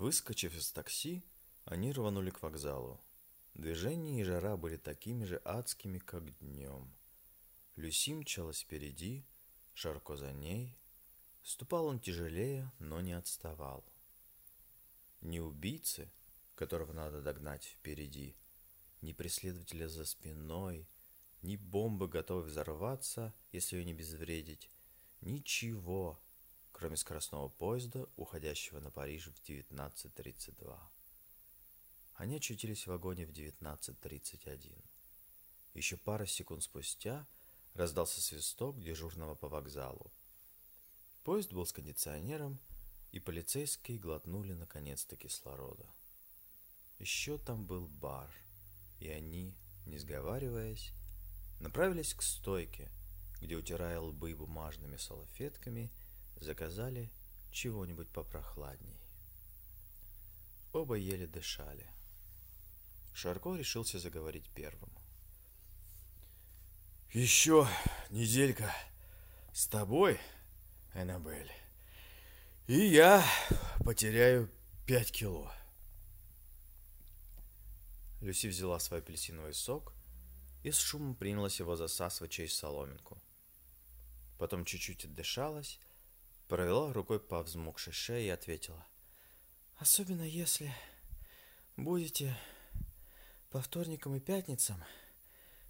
Выскочив из такси, они рванули к вокзалу. Движение и жара были такими же адскими, как днем. Люси мчалась впереди, Шарко за ней. Ступал он тяжелее, но не отставал. Ни убийцы, которого надо догнать впереди, ни преследователя за спиной, ни бомбы, готовой взорваться, если ее не безвредить, ничего, кроме скоростного поезда, уходящего на Париж в 19.32. Они очутились в вагоне в 19.31. Еще пара секунд спустя раздался свисток дежурного по вокзалу. Поезд был с кондиционером, и полицейские глотнули наконец-то кислорода. Еще там был бар, и они, не сговариваясь, направились к стойке, где, утирая лбы бумажными салфетками, заказали чего-нибудь попрохладней. Оба еле дышали. Шарко решился заговорить первым. Еще неделька с тобой, Эннабель, и я потеряю пять кило. Люси взяла свой апельсиновый сок и с шумом принялась его засасывать через соломинку. Потом чуть-чуть отдышалась провела рукой по взмокшей шее и ответила. Особенно если будете по вторникам и пятницам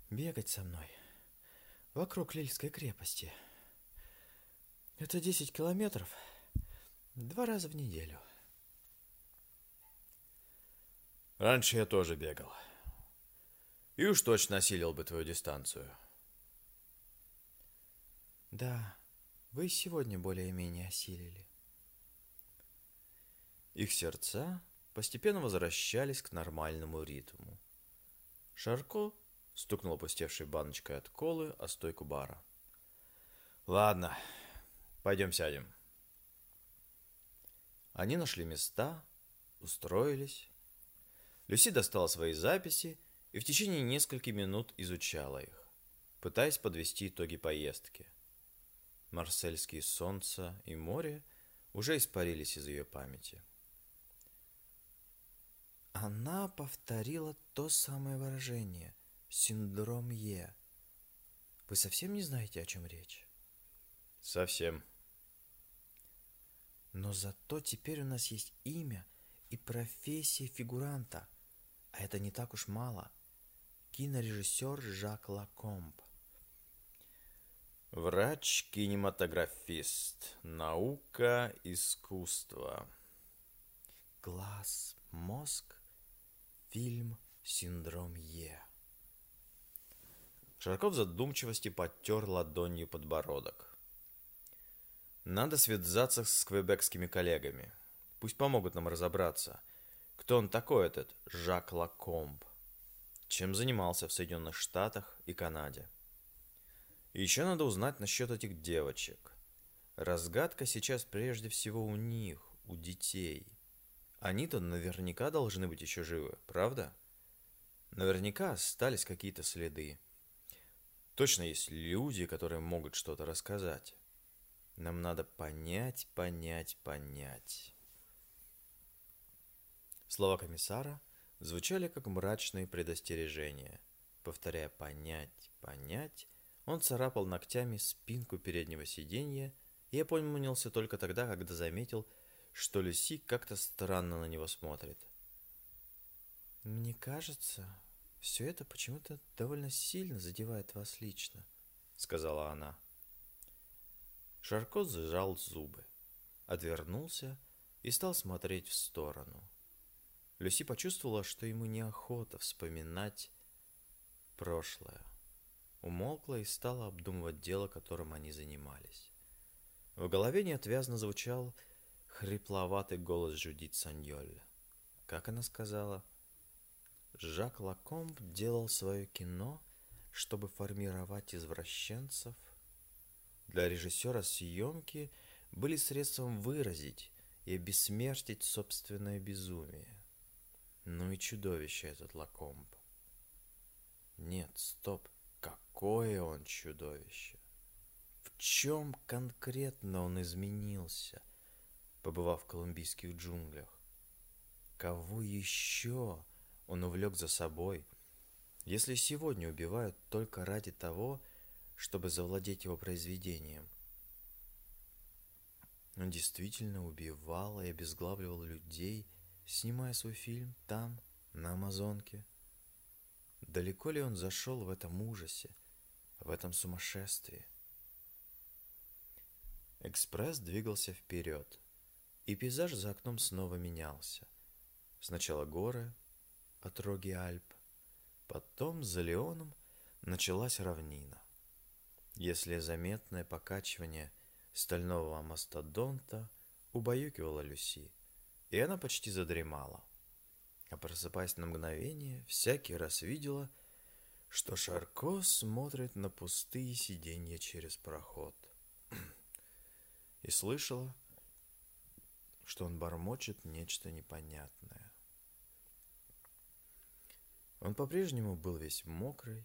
бегать со мной вокруг Лильской крепости. Это 10 километров два раза в неделю. Раньше я тоже бегал. И уж точно осилил бы твою дистанцию. Да, вы сегодня более-менее осилили. Их сердца постепенно возвращались к нормальному ритму. Шарко стукнул опустевшей баночкой от колы о стойку бара. «Ладно, пойдем сядем». Они нашли места, устроились. Люси достала свои записи и в течение нескольких минут изучала их, пытаясь подвести итоги поездки – марсельские солнца и море уже испарились из ее памяти. Она повторила то самое выражение «синдром Е». Вы совсем не знаете, о чем речь? Совсем. Но зато теперь у нас есть имя и профессия фигуранта, а это не так уж мало. Кинорежиссер Жак Лакомб. Врач-кинематографист. Наука, искусство. Глаз, мозг. Фильм «Синдром Е». Шарков в задумчивости подтер ладонью подбородок. Надо связаться с квебекскими коллегами. Пусть помогут нам разобраться, кто он такой этот Жак Лакомб, чем занимался в Соединенных Штатах и Канаде. Еще надо узнать насчет этих девочек. Разгадка сейчас прежде всего у них, у детей. Они-то наверняка должны быть еще живы, правда? Наверняка остались какие-то следы. Точно есть люди, которые могут что-то рассказать. Нам надо понять, понять, понять. Слова комиссара звучали как мрачные предостережения. Повторяя «понять, понять», он царапал ногтями спинку переднего сиденья и опомнился только тогда, когда заметил, что Люси как-то странно на него смотрит. «Мне кажется, все это почему-то довольно сильно задевает вас лично», — сказала она. Шарко сжал зубы, отвернулся и стал смотреть в сторону. Люси почувствовала, что ему неохота вспоминать прошлое умолкла и стала обдумывать дело, которым они занимались. В голове неотвязно звучал хрипловатый голос Жюдит Саньоль. Как она сказала? Жак Лакомб делал свое кино, чтобы формировать извращенцев. Для режиссера съемки были средством выразить и обессмертить собственное безумие. Ну и чудовище этот Лакомб. Нет, стоп. Какое он чудовище! В чем конкретно он изменился, побывав в колумбийских джунглях? кого еще он увлек за собой, если сегодня убивают только ради того, чтобы завладеть его произведением? Он действительно убивал и обезглавливал людей, снимая свой фильм там, на Амазонке. Далеко ли он зашел в этом ужасе, в этом сумасшествии? Экспресс двигался вперед, и пейзаж за окном снова менялся. Сначала горы, отроги Альп, потом за Леоном началась равнина. Если заметное покачивание стального мастодонта убаюкивало Люси, и она почти задремала. А просыпаясь на мгновение, всякий раз видела, что Шарко смотрит на пустые сиденья через проход. И слышала, что он бормочет нечто непонятное. Он по-прежнему был весь мокрый,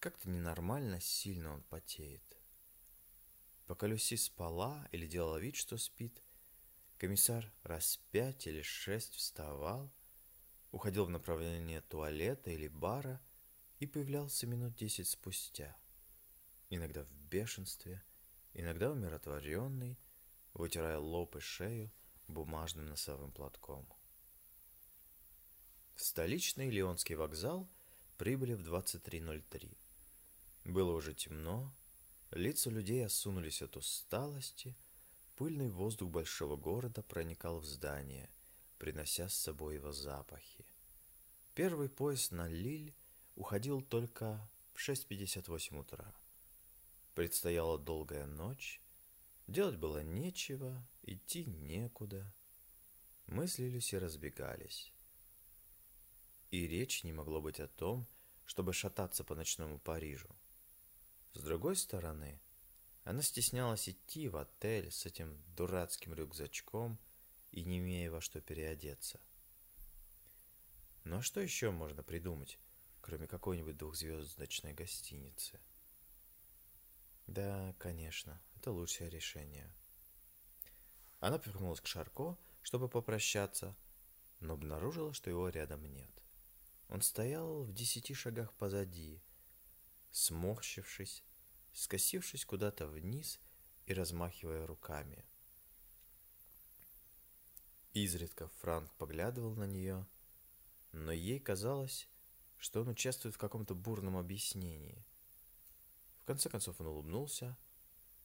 как-то ненормально сильно он потеет. Пока Люси спала или делала вид, что спит, комиссар раз пять или шесть вставал, уходил в направление туалета или бара и появлялся минут десять спустя. Иногда в бешенстве, иногда умиротворенный, вытирая лоб и шею бумажным носовым платком. В столичный Леонский вокзал прибыли в 23.03. Было уже темно, Лица людей осунулись от усталости, пыльный воздух большого города проникал в здание, принося с собой его запахи. Первый поезд на Лиль уходил только в 6.58 утра. Предстояла долгая ночь, делать было нечего, идти некуда. Мысли Люси разбегались. И речь не могло быть о том, чтобы шататься по ночному Парижу. С другой стороны, она стеснялась идти в отель с этим дурацким рюкзачком и не имея во что переодеться. А что еще можно придумать, кроме какой-нибудь двухзвездочной гостиницы? Да, конечно, это лучшее решение. Она повернулась к Шарко, чтобы попрощаться, но обнаружила, что его рядом нет. Он стоял в десяти шагах позади, сморщившись, скосившись куда-то вниз и размахивая руками. Изредка Франк поглядывал на нее, но ей казалось, что он участвует в каком-то бурном объяснении. В конце концов он улыбнулся,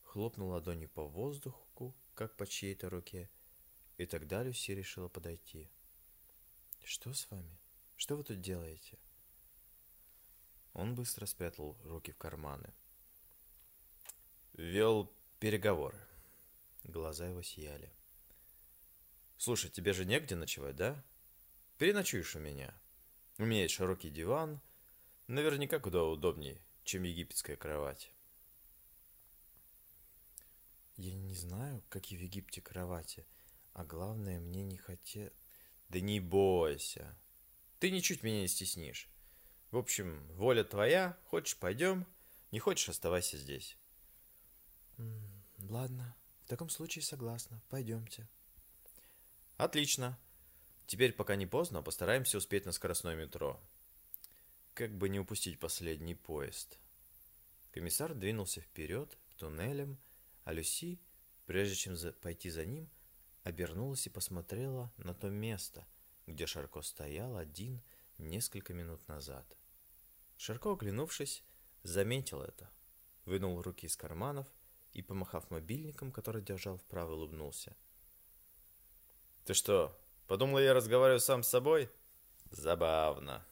хлопнул ладонью по воздуху, как по чьей-то руке, и тогда Люси решила подойти. «Что с вами? Что вы тут делаете?» Он быстро спрятал руки в карманы. Вел переговоры. Глаза его сияли. Слушай, тебе же негде ночевать, да? Переночуешь у меня. У меня есть широкий диван. Наверняка куда удобнее, чем египетская кровать. Я не знаю, какие в Египте кровати, а главное, мне не хотел... Да не бойся. Ты ничуть меня не стеснишь. В общем, воля твоя. Хочешь, пойдем. Не хочешь, оставайся здесь. Ладно, в таком случае согласна. Пойдемте. Отлично. Теперь, пока не поздно, постараемся успеть на скоростное метро. Как бы не упустить последний поезд. Комиссар двинулся вперед, к туннелям, а Люси, прежде чем за... пойти за ним, обернулась и посмотрела на то место, где Шарко стоял один несколько минут назад. Шарко, оглянувшись, заметил это, вынул руки из карманов и, помахав мобильником, который держал вправо, улыбнулся. «Ты что, подумал, я разговариваю сам с собой? Забавно!»